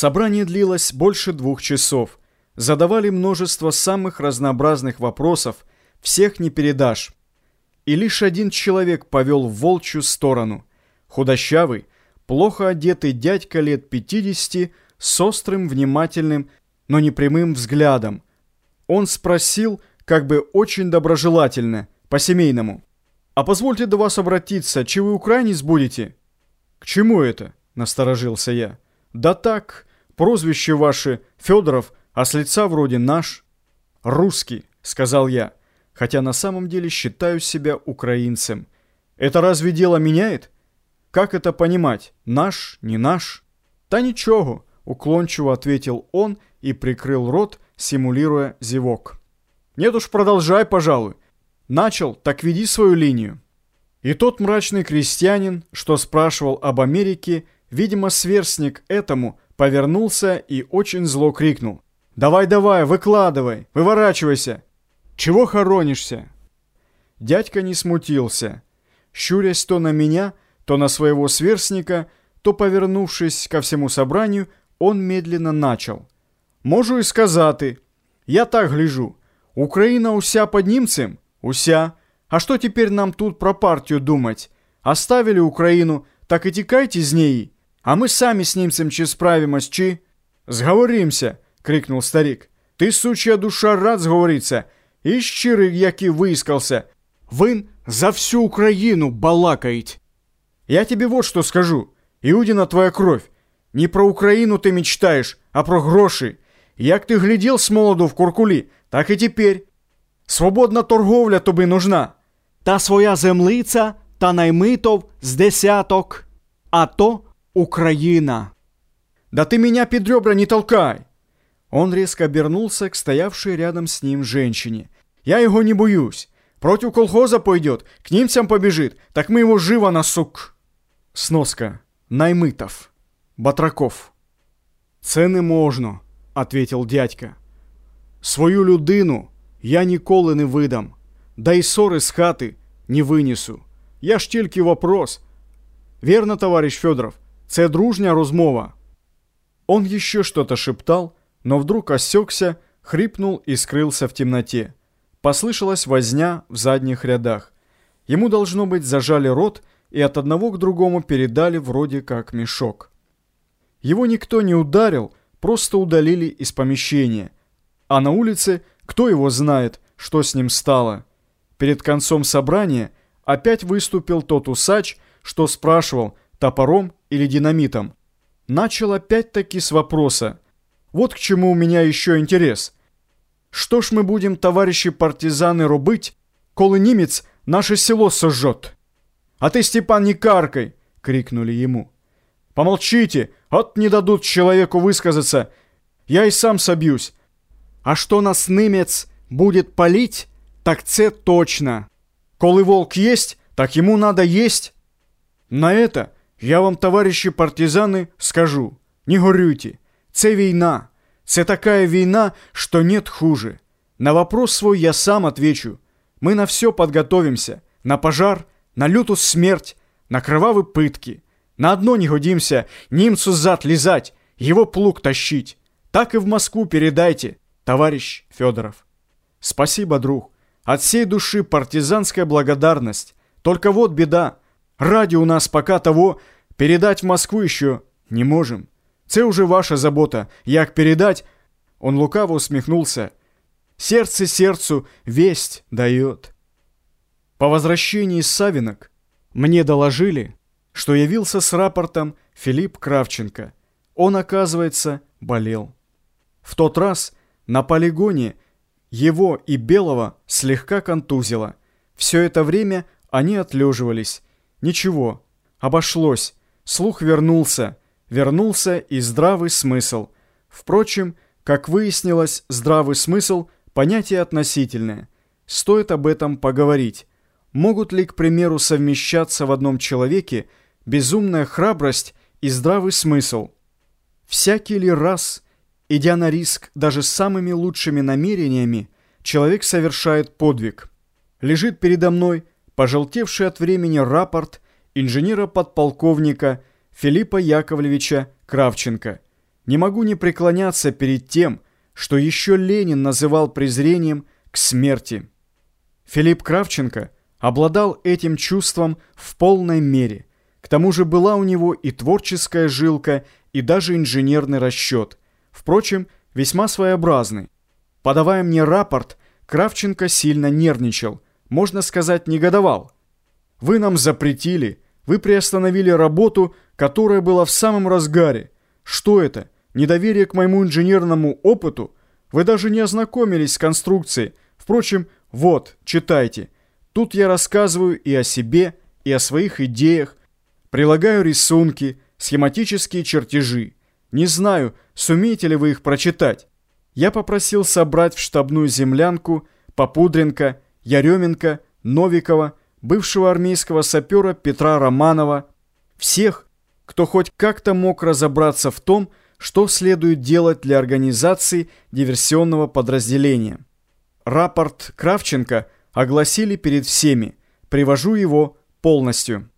Собрание длилось больше двух часов. Задавали множество самых разнообразных вопросов, всех не передашь. И лишь один человек повел в волчью сторону. Худощавый, плохо одетый дядька лет 50 с острым, внимательным, но непрямым взглядом. Он спросил, как бы очень доброжелательно, по-семейному. «А позвольте до вас обратиться, чи вы украинец будете?» «К чему это?» – насторожился я. «Да так, прозвище ваше Федоров, а с лица вроде наш». «Русский», – сказал я, хотя на самом деле считаю себя украинцем. «Это разве дело меняет?» «Как это понимать? Наш, не наш?» «Да ничего», – уклончиво ответил он и прикрыл рот, симулируя зевок. «Нет уж, продолжай, пожалуй. Начал, так веди свою линию». И тот мрачный крестьянин, что спрашивал об Америке, видимо, сверстник этому, повернулся и очень зло крикнул. «Давай-давай, выкладывай, выворачивайся! Чего хоронишься?» Дядька не смутился. Щурясь то на меня, то на своего сверстника, то, повернувшись ко всему собранию, он медленно начал. «Можу і сказати. Я так гляжу. Україна уся под німцем? Уся. А что теперь нам тут про партию думать? Оставили Украину, так и текайте з неї. А мы сами с немцем чи справимось, чи...» «Сговоримся!» — крикнул старик. «Ты, сучья душа, рад сговориться. И щирый, як и выискался. Вын за всю Украину балакаете. Я тебе вот что скажу. Иудина твоя кровь. Не про Украину ты мечтаешь, а про гроши. Як ты глядел с молоду в куркулі, так и теперь. Свободна торговля тобі нужна. Та своя землиця та наймитов з десяток. А то Украина. Да ты меня под ребра не толкай. Он резко обернулся к стоявшей рядом с ним женщине. Я его не боюсь. Против колхоза пойдет, к немцам побежит, так мы его живо на сук. Сноска. Наймитов. Батраков. Це не можна, ответил дядька. Свою людину я ніколи не видам. Да й ссори з хати не винесу. Я ж тільки вопрос. Верно, товарищ Федоров, це дружня розмова. Он еще что-то шептал, но вдруг осекся, хрипнул и скрылся в темноте. Послышалась возня в задних рядах. Ему, должно быть, зажали рот и от одного к другому передали вроде как мешок. Его никто не ударил, просто удалили из помещения. А на улице кто его знает, что с ним стало. Перед концом собрания опять выступил тот усач, что спрашивал, топором или динамитом. Начал опять-таки с вопроса. Вот к чему у меня еще интерес. Что ж мы будем, товарищи партизаны, робить, коли немец наше село сожжет? А ты, Степан, не каркай! — крикнули ему. Помолчите, от не дадут человеку высказаться. Я и сам собьюсь. А что нас немец будет палить, так це точно. Коли волк есть, так ему надо есть. На это я вам, товарищи партизаны, скажу. Не горюйте. Це война. Це такая война, что нет хуже. На вопрос свой я сам отвечу. Мы на все подготовимся. На пожар, на лютую смерть, на кровавые пытки. На одно не годимся немцу зад лизать, его плуг тащить. Так и в Москву передайте, товарищ Федоров. Спасибо, друг. От всей души партизанская благодарность. Только вот беда. Радио у нас пока того передать в Москву еще не можем. Це уже ваша забота. Як передать? Он лукаво усмехнулся. Сердце сердцу весть дает. По возвращении из Савинок мне доложили, что явился с рапортом Филипп Кравченко. Он, оказывается, болел. В тот раз на полигоне его и Белого слегка контузило. Все это время они отлеживались. Ничего, обошлось. Слух вернулся. Вернулся и здравый смысл. Впрочем, как выяснилось, здравый смысл – понятие относительное. Стоит об этом поговорить. Могут ли, к примеру, совмещаться в одном человеке безумная храбрость и здравый смысл? Всякий ли раз – Идя на риск даже самыми лучшими намерениями, человек совершает подвиг. Лежит передо мной пожелтевший от времени рапорт инженера-подполковника Филиппа Яковлевича Кравченко. Не могу не преклоняться перед тем, что еще Ленин называл презрением к смерти. Филипп Кравченко обладал этим чувством в полной мере. К тому же была у него и творческая жилка, и даже инженерный расчет. Впрочем, весьма своеобразный. Подавая мне рапорт, Кравченко сильно нервничал, можно сказать, негодовал. «Вы нам запретили, вы приостановили работу, которая была в самом разгаре. Что это? Недоверие к моему инженерному опыту? Вы даже не ознакомились с конструкцией. Впрочем, вот, читайте. Тут я рассказываю и о себе, и о своих идеях. Прилагаю рисунки, схематические чертежи. Не знаю, сумеете ли вы их прочитать. Я попросил собрать в штабную землянку Попудренко, Яременко, Новикова, бывшего армейского сапера Петра Романова, всех, кто хоть как-то мог разобраться в том, что следует делать для организации диверсионного подразделения. Рапорт Кравченко огласили перед всеми. Привожу его полностью.